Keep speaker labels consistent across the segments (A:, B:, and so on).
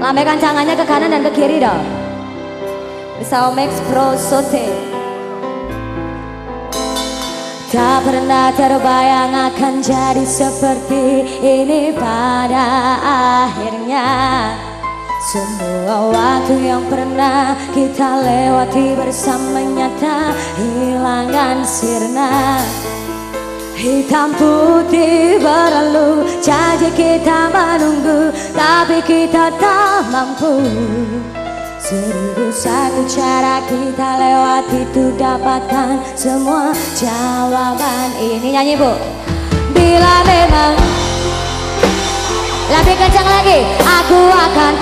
A: Lambaikan tangannya ke kanan dan ke kiri dong. Bisa Omex Pro Sote. Tak pernah terbayang akan jadi seperti ini pada akhirnya Semua waktu yang pernah kita lewati bersama nyata hilangan sirna Hitam putih berlalu, jadi kita menunggu, tapi kita tak mampu. Seribu satu cara kita lewati itu dapatkan semua jawaban. Ini nyanyi bu. Bila memang Lebih kencang lagi Aku akan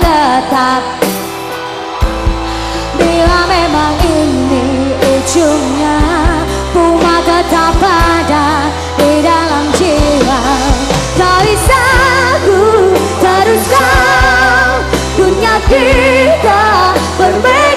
A: kita berbeda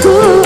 A: tu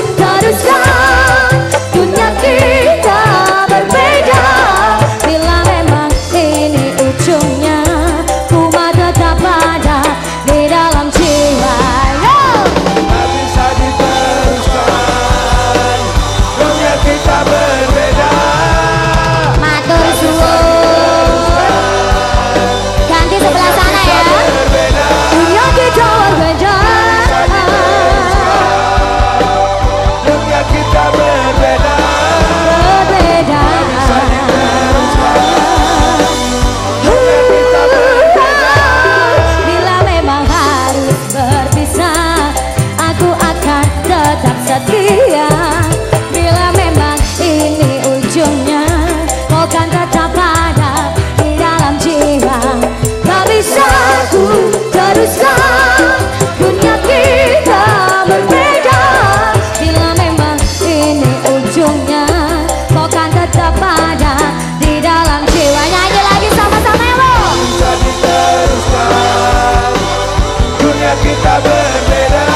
A: kita berbeda.